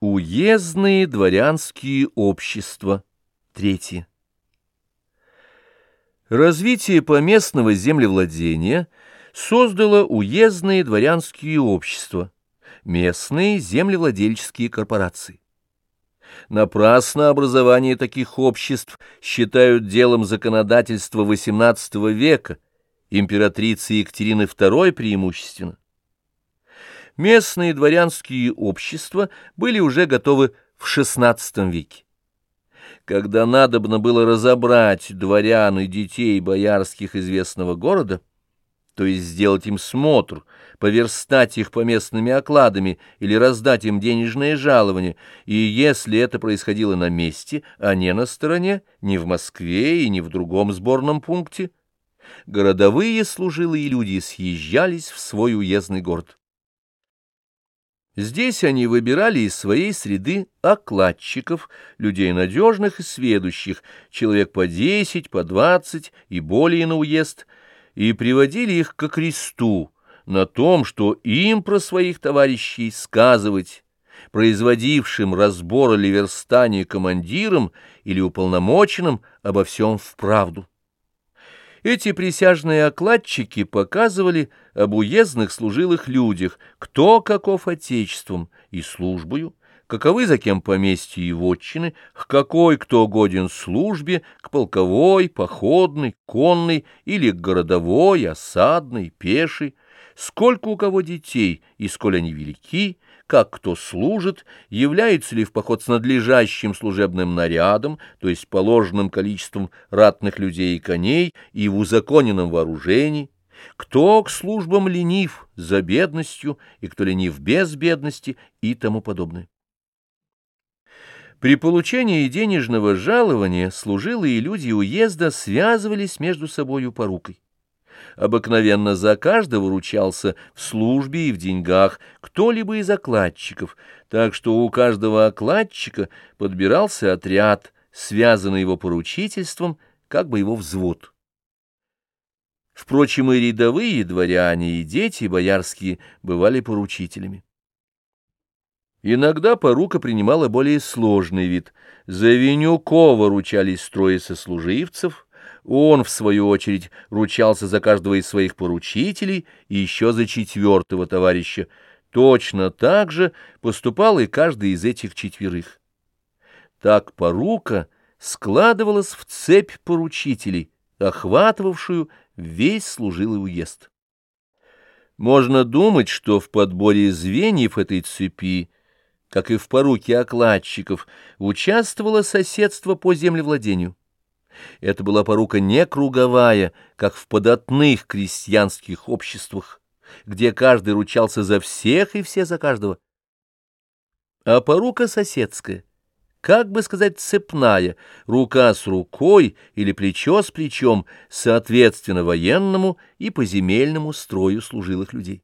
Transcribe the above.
Уездные дворянские общества. Третье. Развитие поместного землевладения создало уездные дворянские общества, местные землевладельческие корпорации. Напрасно образование таких обществ считают делом законодательства XVIII века, императрицы Екатерины II преимущественно. Местные дворянские общества были уже готовы в XVI веке. Когда надобно было разобрать дворян и детей боярских известного города, то есть сделать им смотр, поверстать их поместными окладами или раздать им денежное жалование, и если это происходило на месте, а не на стороне, не в Москве и не в другом сборном пункте, городовые служилые люди съезжались в свой уездный город. Здесь они выбирали из своей среды окладчиков, людей надежных и сведущих, человек по десять, по двадцать и более на уезд, и приводили их ко кресту на том, что им про своих товарищей сказывать, производившим разбор или верстание командиром или уполномоченным обо всем вправду. Эти присяжные окладчики показывали об уездных служилых людях, кто каков отечеством и службою, каковы за кем поместья и вотчины, к какой кто годен службе, к полковой, походной, конной или к городовой, осадной, пешей, сколько у кого детей и сколь они велики, как кто служит, является ли в поход с надлежащим служебным нарядом, то есть положенным количеством ратных людей и коней и в узаконенном вооружении, кто к службам ленив за бедностью и кто ленив без бедности и тому подобное. При получении денежного жалования служилые люди уезда связывались между собою порукой обыкновенно за каждого ручался в службе и в деньгах кто-либо из окладчиков, так что у каждого окладчика подбирался отряд, связанный его поручительством, как бы его взвод. Впрочем, и рядовые дворяне, и дети боярские бывали поручителями. Иногда порука принимала более сложный вид. За Винюкова ручались трое сослуживцев — он, в свою очередь, ручался за каждого из своих поручителей и еще за четвертого товарища. Точно так же поступал и каждый из этих четверых. Так порука складывалась в цепь поручителей, охватывавшую весь служилый уезд. Можно думать, что в подборе звеньев этой цепи, как и в поруке окладчиков, участвовало соседство по землевладению. Это была порука не круговая, как в податных крестьянских обществах, где каждый ручался за всех и все за каждого, а порука соседская, как бы сказать, цепная, рука с рукой или плечо с плечом, соответственно военному и поземельному строю служилых людей.